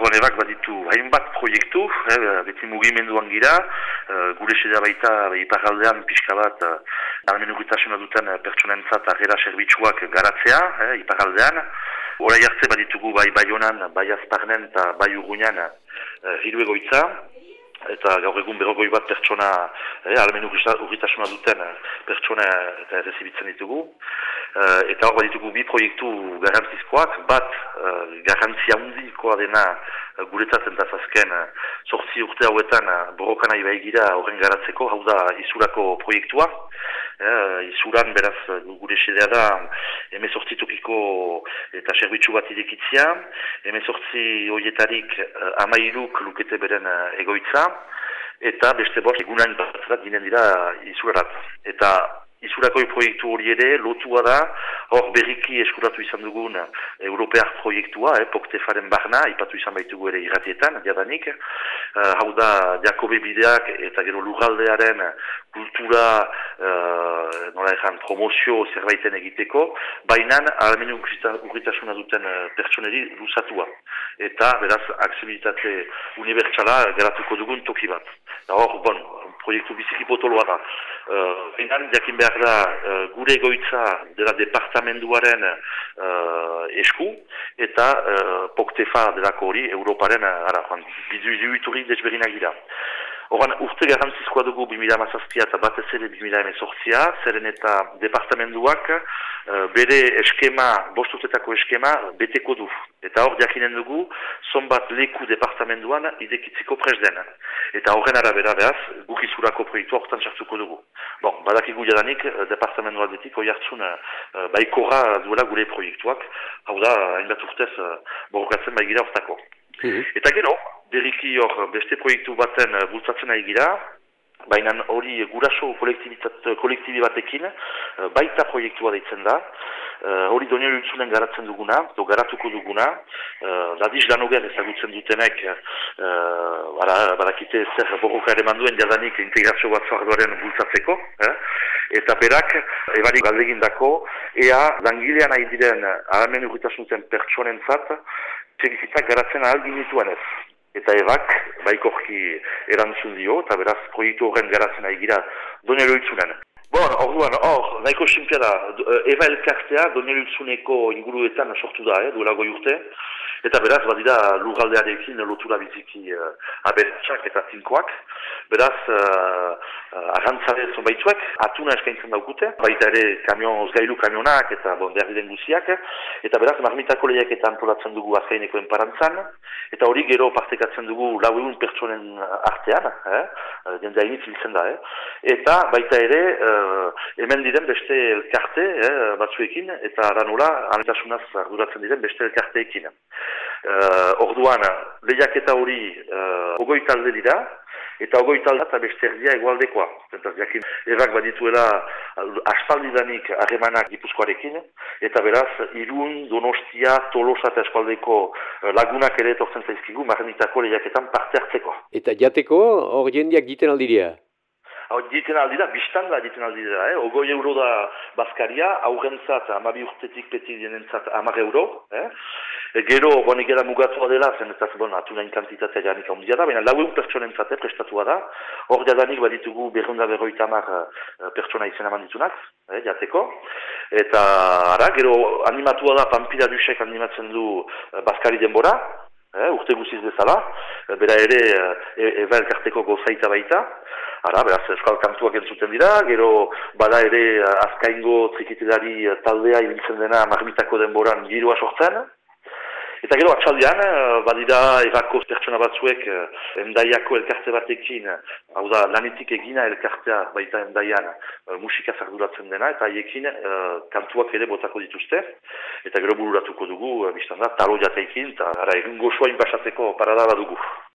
orduan ebak baditu hainbat proiektu, eh, beti mugimenduan gira, uh, gure sedea baita iparaldean pixka bat uh, almenukitasun duten pertsonentzat agera serbitzuak garatzea, eh, iparaldean. Horai hartze baditugu bai baionan, bai azparnen eta bai urgunean uh, hiru egoitza, eta gaur egun berrogoi bat pertsona, eh, almen urritasuna duten eh, pertsona eta errezibitzen ditugu. Uh, eta hor ditugu bi proiektu garantzizkoak, bat uh, garantzia hundikoa dena uh, guretzat entazazken uh, sortzi urte hauetan uh, borrokan nahi gira horren garatzeko, hau da izurako proiektua. Uh, izuran beraz gure sedea da emezortzi tokiko eta serbitzu bat idekitzia, emezortzi horietarik uh, amairuk lukete beren uh, egoitza, eta beste bost egunan batzurat ginen dira izurarat. Eta Izurakoi proiektu hori ere, lotua da, hor berriki eskuratu izan dugun Europear proiektua, eh, poktefaren barna, ipatu izan baitugu ere irratietan, diadanik. Uh, hau da, Jakobe bideak eta gero lugaldearen kultura, uh, nola ezan, promozio zerbaiten egiteko, bainan, almenu urritasuna duten uh, pertsoneri luzatua. Eta, beraz, aksibilitate unibertsala geratuko dugun toki bat. Hor, bon, proiektu biziki potoloa da. Uh, jakin behar da, uh, gure goitza dela departamenduaren uh, esku, eta uh, poktefa delako hori Europaren, ara, bidu iduiturik desberinak dira. Horan, urte garantzizkoa dugu 2000 amazazpia eta batez ere 2000 emezortzia, zeren eta departamenduak uh, bere eskema, bostutetako eskema, beteko du. Eta hor diakinen dugu, zonbat leku departamenduan idekitziko presden. Eta horren arabera behaz, gukizurako proiektu horretan txartuko dugu. Bon, badakigu jadanik, uh, departamendu aldetik, oi hartzun uh, baikorra duela gure proiektuak, hau da, hainbat urtez, uh, borrokatzen baigira hortako. Mhm. Eta gero, beriki hor beste proiektu baten uh, bultzatzen ari gira, baina hori guraso kolektibi batekin, uh, baita proiektua deitzen da, uh, hori lutzunen garatzen duguna, do garatuko duguna, uh, ladiz lanoger ezagutzen dutenek, uh, bara, barakite zer borroka ere manduen jadanik integrazio bat zuardoaren bultzatzeko, eh? eta berak, ebarik galdegin dako, ea langilean nahi diren ahalmen urritasun zen pertsonen zat, garatzen ahal dinituen ez eta ebak baikorki erantzun dio, eta beraz proiektu horren garatzen ari gira donero itzunen. Bon, orduan, hor, nahiko simpia da, eh, eba elkartea donero itzuneko inguruetan sortu da, eh, duela goi urte, eta beraz, badira lugaldearekin lotura biziki uh, aberatxak eta tinkoak, beraz, uh, agantzare zonbaitzuek, atuna eskaintzen daukute, baita ere kamion, ozgailu kamionak eta bon, behar den guziak, eta beraz, marmitako lehiak eta antolatzen dugu azkaineko enparantzan, eta hori gero partekatzen dugu lau egun pertsonen artean, eh? jendea iniz da, eh? eta baita ere uh, hemen diren beste elkarte eh, batzuekin, eta aranola anetasunaz arduratzen diren beste elkarteekin. Uh, orduan, lehiak eta hori uh, ogoi talde dira, eta ogoi talde eta beste erdia egualdekoa. Eta jakin, errak badituela aspaldidanik harremanak gipuzkoarekin, eta beraz, irun, donostia, tolosa eta eskualdeko lagunak ere etortzen zaizkigu, marrenitako lehiaketan parte hartzeko. Eta jateko, hor jendiak giten aldiria? Hau, diten aldira, biztan da diten aldira, eh? Ogoi euro da bazkaria, aurrentzat, amabi urtetik peti dienentzat amar euro, eh? E, gero, bone gara mugatua dela, zen ez bon, atunain kantitatea janik handia da, baina lau egun pertsonen zate, prestatua da, hor jadanik baditugu berrunda berroita amar uh, pertsona izan eman ditunak, eh, jateko, eta, ara, gero, animatua da, Pampira Dusek animatzen du uh, bazkari denbora, eh, urte guziz bezala, bera ere, e, eba elkarteko gozaita baita, Ara, beraz, euskal kantuak entzuten dira, gero bada ere azkaingo trikitilari taldea ibiltzen dena marmitako denboran giroa sortzen, Eta gero atxaldian, eh, badira erako pertsona batzuek eh, endaiako elkarte batekin, hau da lanetik egina elkartea baita endaian eh, musika zarduratzen dena, eta haiekin kantuak ere botako dituzte, eta gero bururatuko dugu, biztan da, talo jatekin, eta egun gozoa inpasateko parada dugu.